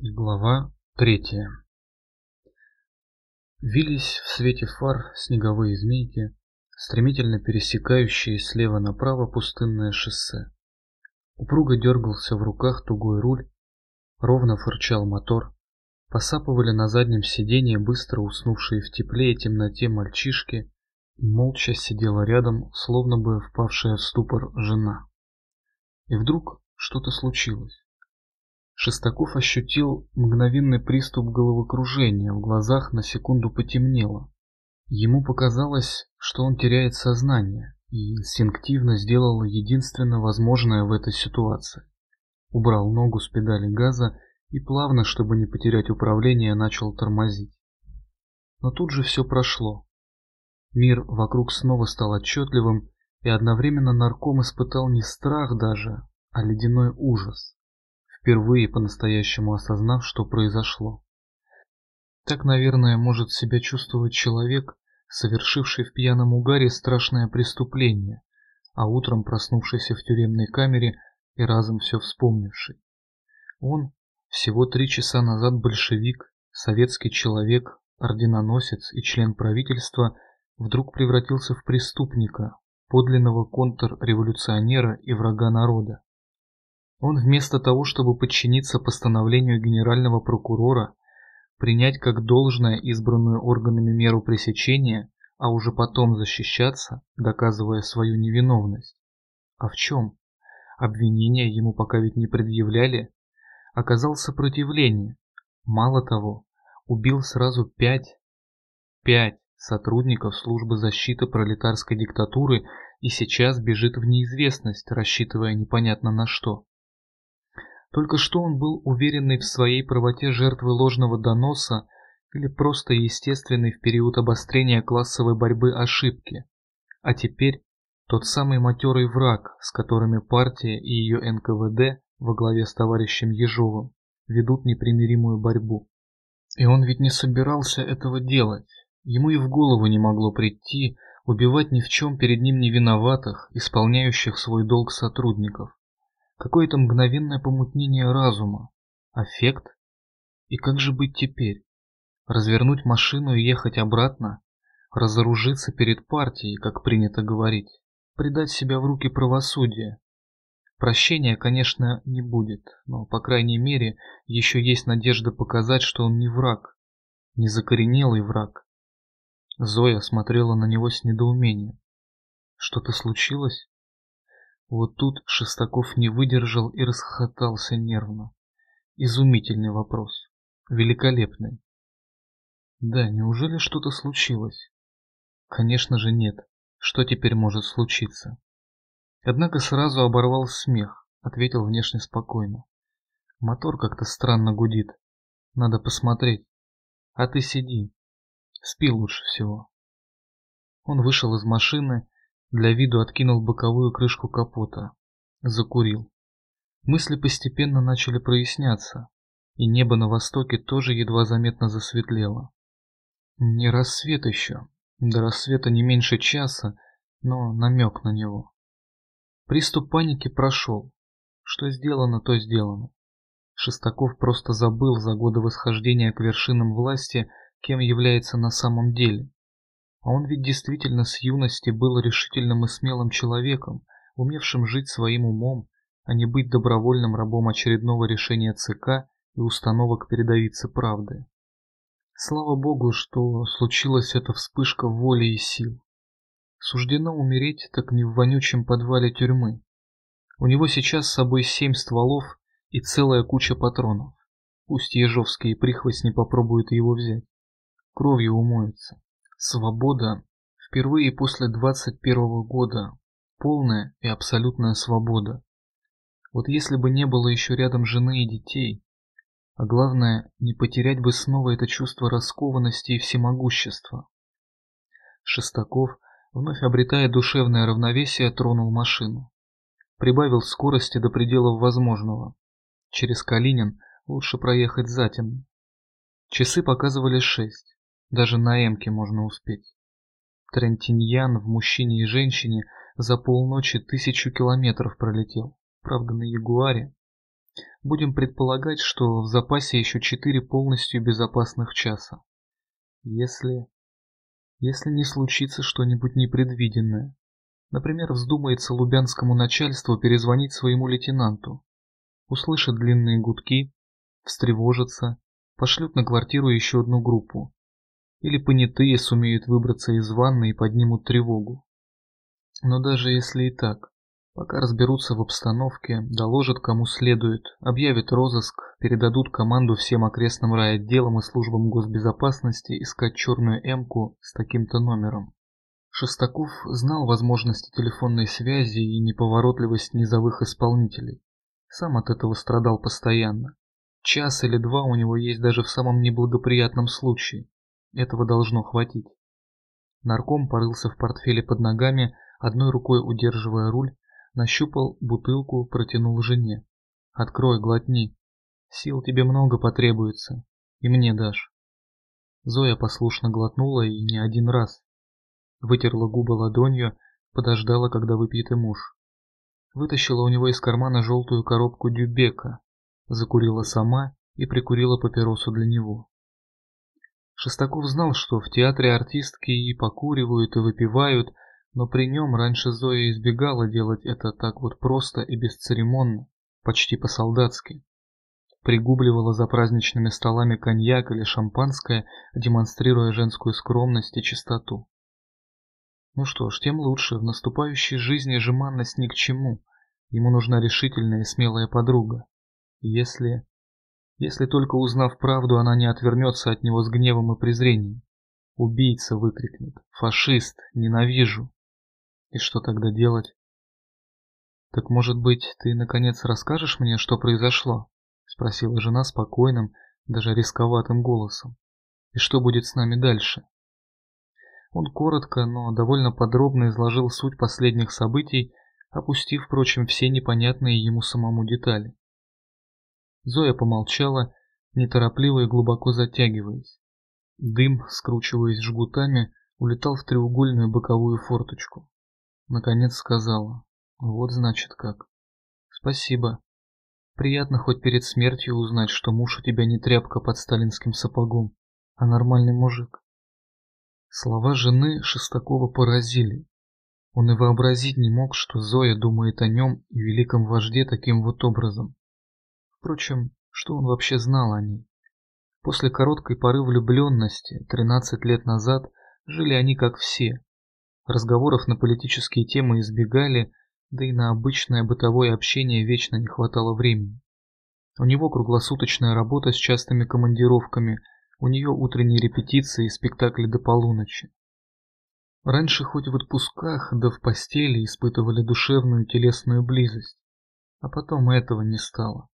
Глава третья Вились в свете фар снеговые змейки, стремительно пересекающие слева направо пустынное шоссе. Упруго дергался в руках тугой руль, ровно фырчал мотор, посапывали на заднем сиденье быстро уснувшие в тепле и темноте мальчишки, молча сидела рядом, словно бы впавшая в ступор жена. И вдруг что-то случилось. Шестаков ощутил мгновенный приступ головокружения, в глазах на секунду потемнело. Ему показалось, что он теряет сознание, и инстинктивно сделал единственно возможное в этой ситуации. Убрал ногу с педали газа и плавно, чтобы не потерять управление, начал тормозить. Но тут же все прошло. Мир вокруг снова стал отчетливым, и одновременно нарком испытал не страх даже, а ледяной ужас впервые по-настоящему осознав, что произошло. Так, наверное, может себя чувствовать человек, совершивший в пьяном угаре страшное преступление, а утром проснувшийся в тюремной камере и разом все вспомнивший. Он, всего три часа назад большевик, советский человек, орденоносец и член правительства, вдруг превратился в преступника, подлинного контрреволюционера и врага народа. Он вместо того, чтобы подчиниться постановлению генерального прокурора, принять как должное избранную органами меру пресечения, а уже потом защищаться, доказывая свою невиновность. А в чем? Обвинения ему пока ведь не предъявляли. Оказал сопротивление. Мало того, убил сразу пять, пять сотрудников службы защиты пролетарской диктатуры и сейчас бежит в неизвестность, рассчитывая непонятно на что. Только что он был уверенный в своей правоте жертвы ложного доноса или просто естественной в период обострения классовой борьбы ошибки. А теперь тот самый матерый враг, с которыми партия и ее НКВД во главе с товарищем Ежовым ведут непримиримую борьбу. И он ведь не собирался этого делать. Ему и в голову не могло прийти убивать ни в чем перед ним не виноватых, исполняющих свой долг сотрудников. Какое-то мгновенное помутнение разума. Аффект? И как же быть теперь? Развернуть машину и ехать обратно? Разоружиться перед партией, как принято говорить? Предать себя в руки правосудия? Прощения, конечно, не будет, но, по крайней мере, еще есть надежда показать, что он не враг, не закоренелый враг. Зоя смотрела на него с недоумением. Что-то случилось? Вот тут Шестаков не выдержал и расхохотался нервно. Изумительный вопрос. Великолепный. Да, неужели что-то случилось? Конечно же нет. Что теперь может случиться? Однако сразу оборвал смех, ответил внешне спокойно. Мотор как-то странно гудит. Надо посмотреть. А ты сиди. Спи лучше всего. Он вышел из машины для виду откинул боковую крышку капота. Закурил. Мысли постепенно начали проясняться, и небо на востоке тоже едва заметно засветлело. Не рассвет еще. До рассвета не меньше часа, но намек на него. Приступ паники прошел. Что сделано, то сделано. Шестаков просто забыл за годы восхождения к вершинам власти, кем является на самом деле. А он ведь действительно с юности был решительным и смелым человеком, умевшим жить своим умом, а не быть добровольным рабом очередного решения ЦК и установок передовицы правды. Слава богу, что случилась эта вспышка воли и сил. Суждено умереть так не в вонючем подвале тюрьмы. У него сейчас с собой семь стволов и целая куча патронов. Пусть ежовские прихвостни попробуют его взять. Кровью умоются. Свобода впервые после 21 года. Полная и абсолютная свобода. Вот если бы не было еще рядом жены и детей, а главное, не потерять бы снова это чувство раскованности и всемогущества. Шестаков, вновь обретая душевное равновесие, тронул машину. Прибавил скорости до пределов возможного. Через Калинин лучше проехать затем. Часы показывали шесть. Даже на Эмке можно успеть. Трентиньян в мужчине и женщине за полночи тысячу километров пролетел. Правда, на Ягуаре. Будем предполагать, что в запасе еще четыре полностью безопасных часа. Если... Если не случится что-нибудь непредвиденное. Например, вздумается лубянскому начальству перезвонить своему лейтенанту. Услышит длинные гудки, встревожится, пошлют на квартиру еще одну группу. Или понятые сумеют выбраться из ванны и поднимут тревогу. Но даже если и так, пока разберутся в обстановке, доложат кому следует, объявят розыск, передадут команду всем окрестным райотделам и службам госбезопасности искать черную эмку с таким-то номером. Шестаков знал возможности телефонной связи и неповоротливость низовых исполнителей. Сам от этого страдал постоянно. Час или два у него есть даже в самом неблагоприятном случае. Этого должно хватить. Нарком порылся в портфеле под ногами, одной рукой удерживая руль, нащупал бутылку, протянул жене. «Открой, глотни. Сил тебе много потребуется. И мне дашь». Зоя послушно глотнула и не один раз. Вытерла губы ладонью, подождала, когда выпьет и муж. Вытащила у него из кармана желтую коробку дюбека, закурила сама и прикурила папиросу для него. Шестаков знал, что в театре артистки и покуривают, и выпивают, но при нем раньше Зоя избегала делать это так вот просто и бесцеремонно, почти по-солдатски. Пригубливала за праздничными столами коньяк или шампанское, демонстрируя женскую скромность и чистоту. Ну что ж, тем лучше, в наступающей жизни жеманность ни к чему. Ему нужна решительная и смелая подруга. Если... Если только узнав правду, она не отвернется от него с гневом и презрением. Убийца выкрикнет. Фашист. Ненавижу. И что тогда делать? Так может быть, ты наконец расскажешь мне, что произошло? Спросила жена спокойным, даже рисковатым голосом. И что будет с нами дальше? Он коротко, но довольно подробно изложил суть последних событий, опустив, впрочем, все непонятные ему самому детали. Зоя помолчала, неторопливо и глубоко затягиваясь. Дым, скручиваясь жгутами, улетал в треугольную боковую форточку. Наконец сказала. Вот значит как. Спасибо. Приятно хоть перед смертью узнать, что муж у тебя не тряпка под сталинским сапогом, а нормальный мужик. Слова жены Шестакова поразили. Он и вообразить не мог, что Зоя думает о нем и великом вожде таким вот образом. Впрочем, что он вообще знал о ней? После короткой поры влюбленности, 13 лет назад, жили они как все. Разговоров на политические темы избегали, да и на обычное бытовое общение вечно не хватало времени. У него круглосуточная работа с частыми командировками, у нее утренние репетиции и спектакли до полуночи. Раньше хоть в отпусках, да в постели испытывали душевную телесную близость, а потом этого не стало.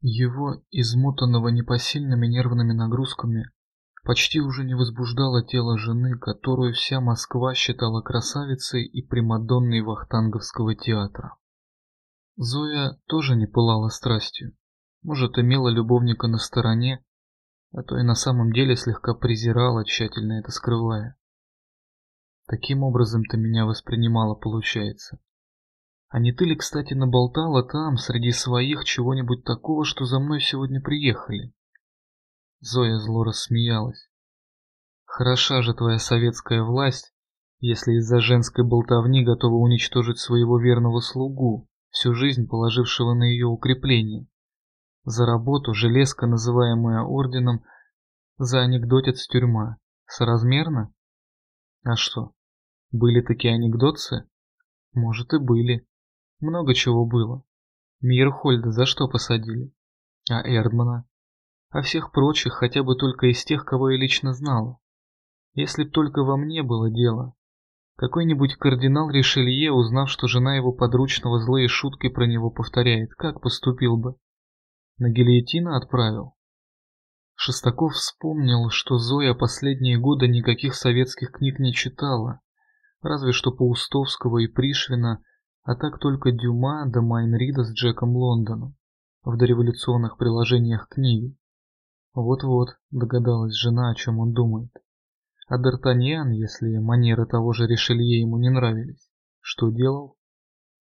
Его, измотанного непосильными нервными нагрузками, почти уже не возбуждало тело жены, которую вся Москва считала красавицей и примадонной Вахтанговского театра. Зоя тоже не пылала страстью, может, имела любовника на стороне, а то и на самом деле слегка презирала, тщательно это скрывая. Таким образом ты меня воспринимала, получается. А не ты ли, кстати, наболтала там, среди своих, чего-нибудь такого, что за мной сегодня приехали? Зоя зло рассмеялась. Хороша же твоя советская власть, если из-за женской болтовни готова уничтожить своего верного слугу, всю жизнь положившего на ее укрепление. За работу железка, называемая орденом, за анекдотец тюрьма. Соразмерно? А что, были такие анекдотцы? Может и были. Много чего было. Мирхольда за что посадили? А Эрдмана? А всех прочих хотя бы только из тех, кого я лично знала. Если б только во мне было дело. Какой-нибудь кардинал Ришелье, узнав, что жена его подручного злые шутки про него повторяет, как поступил бы? На гильотину отправил? Шестаков вспомнил, что Зоя последние годы никаких советских книг не читала, разве что Паустовского и Пришвина, а так только Дюма да Майнрида с Джеком Лондоном в дореволюционных приложениях книги. Вот-вот, догадалась жена, о чем он думает. А Д'Артаньян, если манеры того же Ришелье ему не нравились, что делал?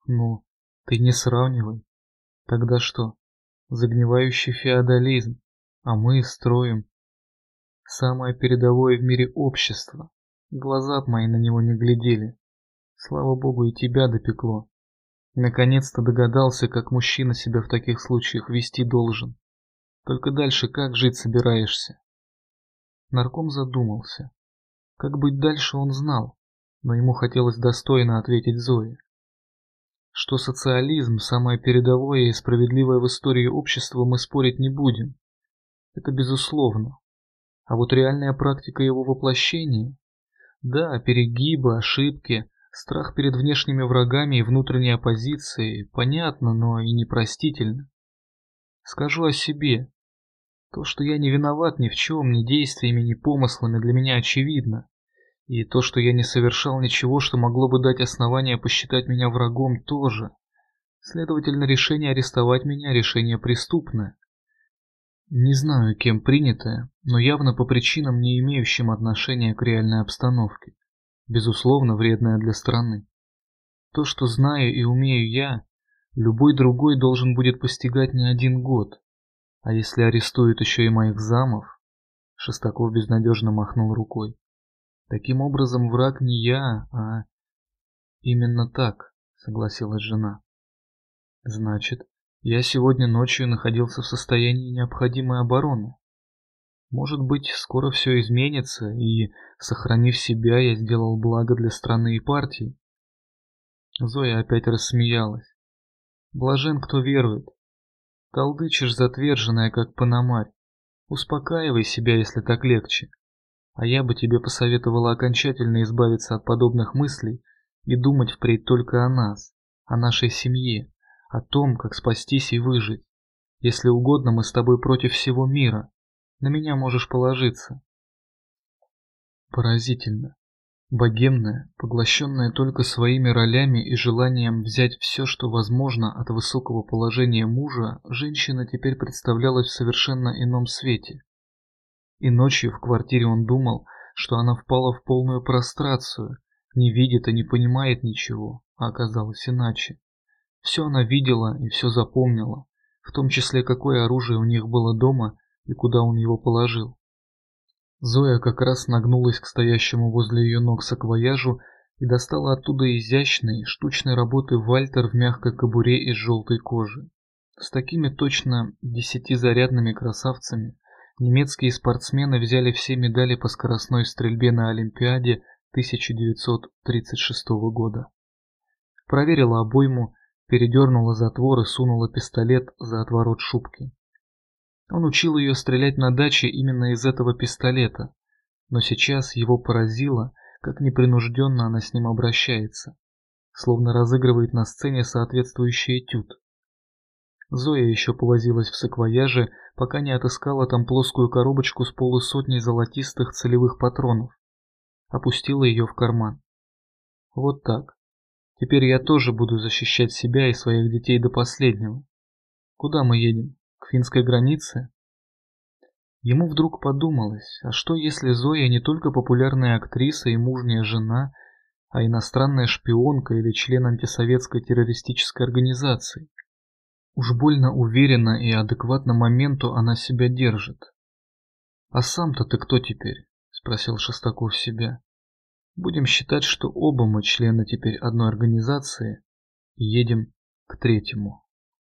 Ну, ты не сравнивай. Тогда что? загнивающий феодализм, а мы строим самое передовое в мире общество. Глаза мои на него не глядели. Слава богу, и тебя допекло. Наконец-то догадался, как мужчина себя в таких случаях вести должен. Только дальше как жить собираешься? Нарком задумался. Как быть дальше он знал, но ему хотелось достойно ответить Зое. Что социализм – самое передовое и справедливое в истории общества, мы спорить не будем. Это безусловно. А вот реальная практика его воплощения – да, перегибы, ошибки, страх перед внешними врагами и внутренней оппозицией – понятно, но и непростительно. Скажу о себе. То, что я не виноват ни в чем, ни действиями, ни помыслами, для меня очевидно. И то, что я не совершал ничего, что могло бы дать основания посчитать меня врагом, тоже. Следовательно, решение арестовать меня – решение преступное. Не знаю, кем принятое, но явно по причинам, не имеющим отношения к реальной обстановке. Безусловно, вредное для страны. То, что знаю и умею я, любой другой должен будет постигать не один год. А если арестуют еще и моих замов? Шестаков безнадежно махнул рукой. Таким образом, враг не я, а... Именно так, согласилась жена. Значит, я сегодня ночью находился в состоянии необходимой обороны. Может быть, скоро все изменится, и, сохранив себя, я сделал благо для страны и партии. Зоя опять рассмеялась. Блажен, кто верует. Толдычишь затверженная, как панамарь. Успокаивай себя, если так легче. А я бы тебе посоветовала окончательно избавиться от подобных мыслей и думать впредь только о нас, о нашей семье, о том, как спастись и выжить. Если угодно, мы с тобой против всего мира. На меня можешь положиться. Поразительно. Богемная, поглощенная только своими ролями и желанием взять все, что возможно от высокого положения мужа, женщина теперь представлялась в совершенно ином свете. И ночью в квартире он думал, что она впала в полную прострацию, не видит и не понимает ничего, а оказалось иначе. Все она видела и все запомнила, в том числе какое оружие у них было дома и куда он его положил. Зоя как раз нагнулась к стоящему возле ее ног саквояжу и достала оттуда изящный, штучной работы вальтер в мягкой кобуре из желтой кожи. С такими точно десятизарядными красавцами Немецкие спортсмены взяли все медали по скоростной стрельбе на Олимпиаде 1936 года. Проверила обойму, передернула затвор и сунула пистолет за отворот шубки. Он учил ее стрелять на даче именно из этого пистолета, но сейчас его поразило, как непринужденно она с ним обращается, словно разыгрывает на сцене соответствующий этюд. Зоя еще повозилась в саквояже, пока не отыскала там плоскую коробочку с полусотней золотистых целевых патронов. Опустила ее в карман. Вот так. Теперь я тоже буду защищать себя и своих детей до последнего. Куда мы едем? К финской границе? Ему вдруг подумалось, а что если Зоя не только популярная актриса и мужняя жена, а иностранная шпионка или член антисоветской террористической организации? Уж больно уверенно и адекватно моменту она себя держит. «А сам-то ты кто теперь?» – спросил Шестаков себя. «Будем считать, что оба мы члены теперь одной организации и едем к третьему».